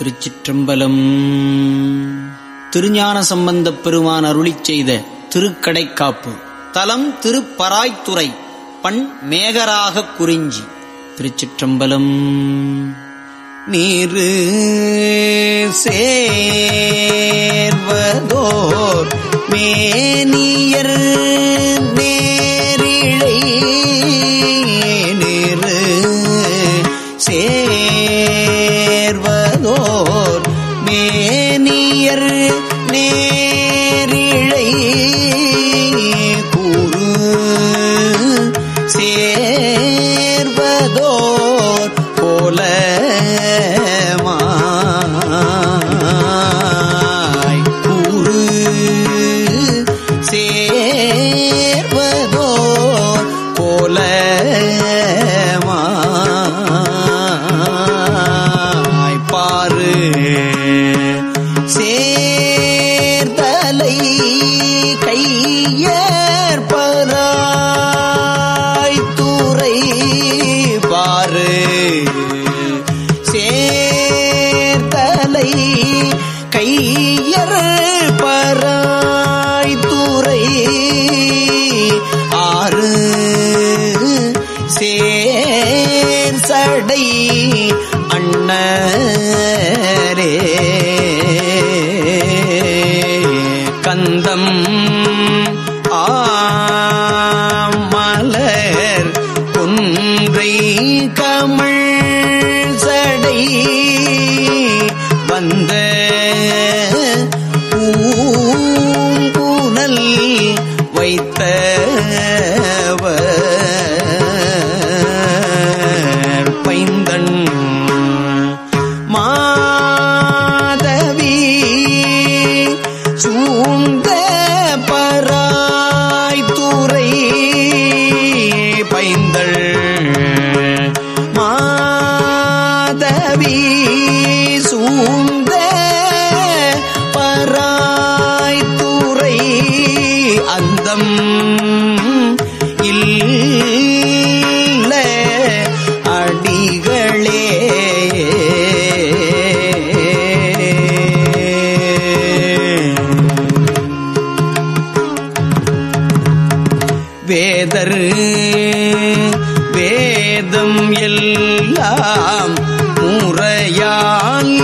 திருச்சிற்றம்பலம். திருஞான சம்பந்தப் பெருமான் அருளி செய்த திருக்கடைக்காப்பு. தலம் திருப்பராய்த்துறை பண் மேகராக குறிஞ்சி. திருச்சிற்றம்பலம். நீரு சேர்வதோர் மேனியர் சேர்வதோர் அடை அண்ணரே. கந்தம் ஆமலர் குன்றை கமிழ் சடை வந்த பைந்தள் எல்லாம் முறையால்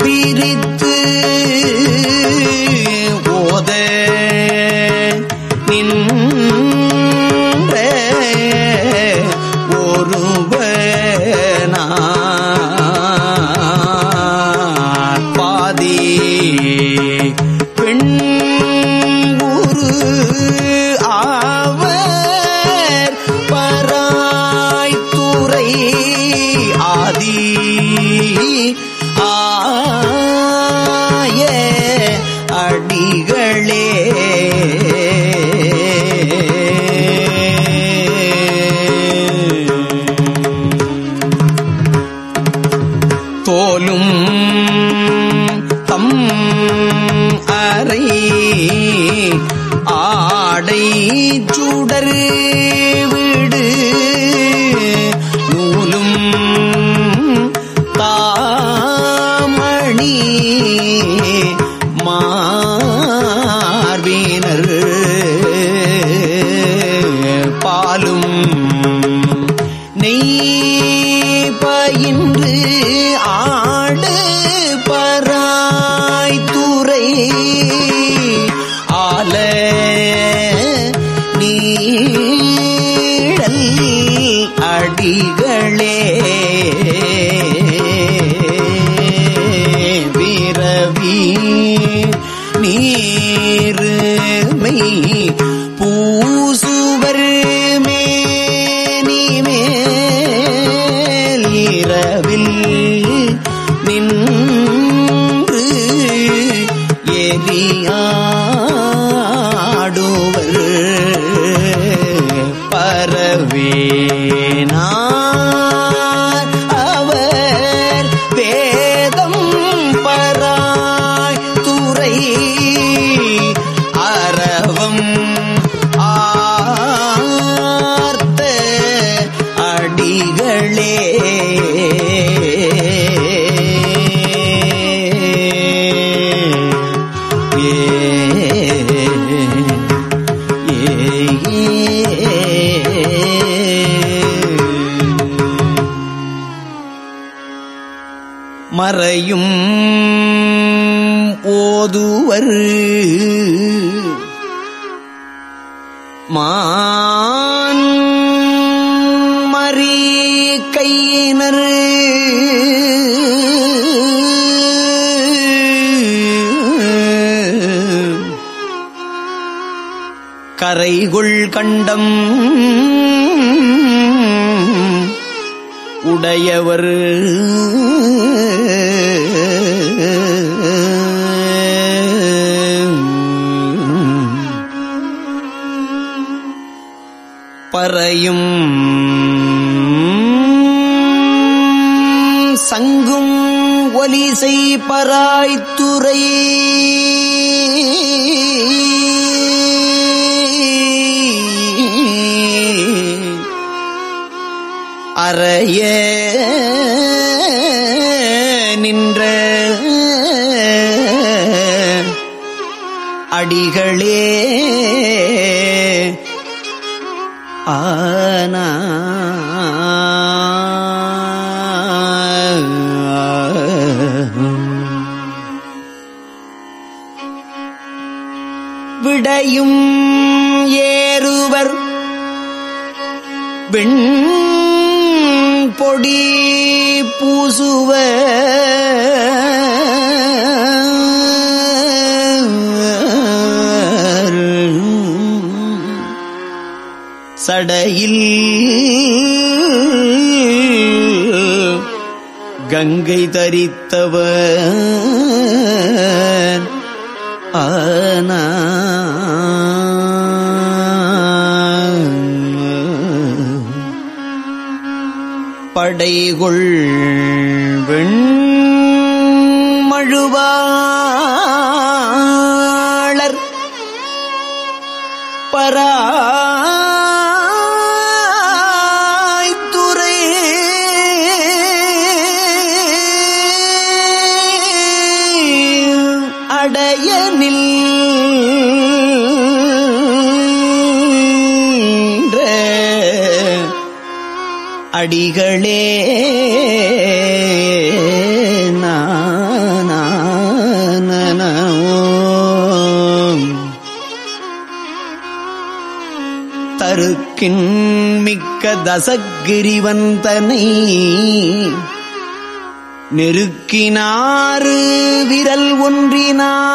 பிரித்து ஓத நின் ஆதி. ஆய அடிகளே. தோலும் தம் அறை ஆடை சுடரு விடு. நீர் நீருமை மான் மறி கையினர். கரைகுள் கண்டம் உடையவர். பராய்த்துறை அறைய நின்ற அடிகளே விடையும் ஏறுவர். வெண் பொடி பூசுவ. சடையில் கங்கை தரித்தவர். படைகுள் வெண் அடிகளே தருக்கின் மிக்க தசகிரிவந்தனை நெருக்கினாறு விரல் ஒன்றினால்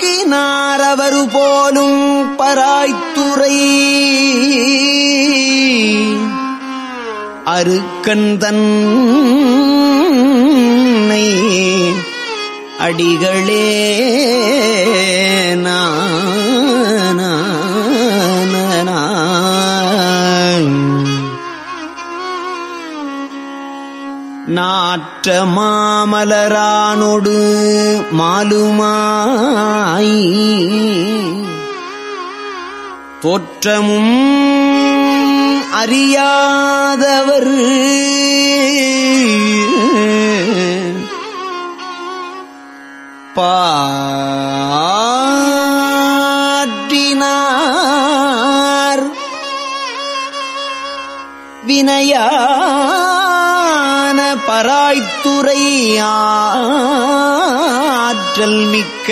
பருக்கினார் அவரு போலும் பராய்த்துறை. அருக்கந்தன்னை அடிகளே நான் மாற்ற மாமலரானொடு மாலுமாய் தோற்றமும் அறியாதவர். பாட்டினார் வினையா பராய்த்துறை ஆற்றல் மிக்க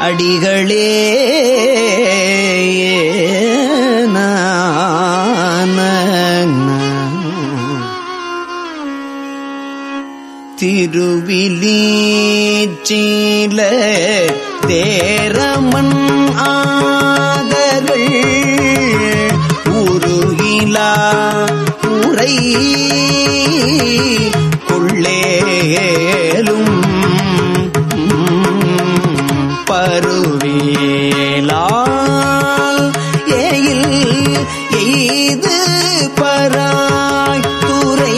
அடிகளே திருவிலீச்சீல தேரமன் கொள்ளேலும் பருவேலால் ஏயில் எய்து துறை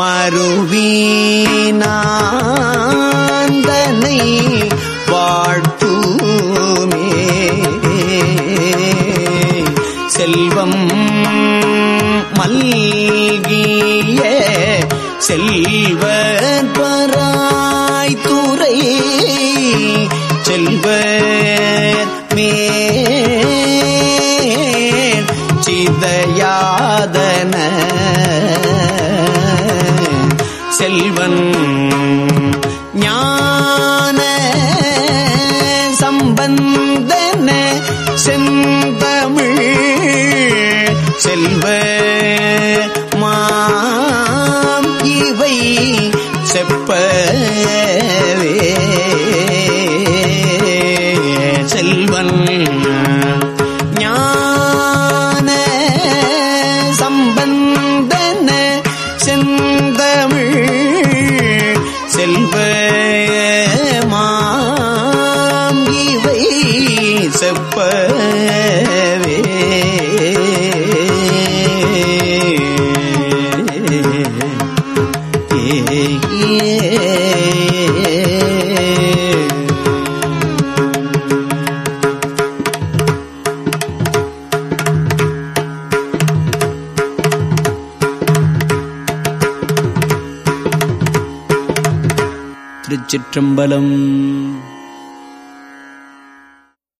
மறுவீனாந்தனை மனம் மல்கிய செல்வர் பராய்த்துறை செல்வர் மேல் சிதயாதன செல்வன் செல்வ திருச்சிற்றம்பலம்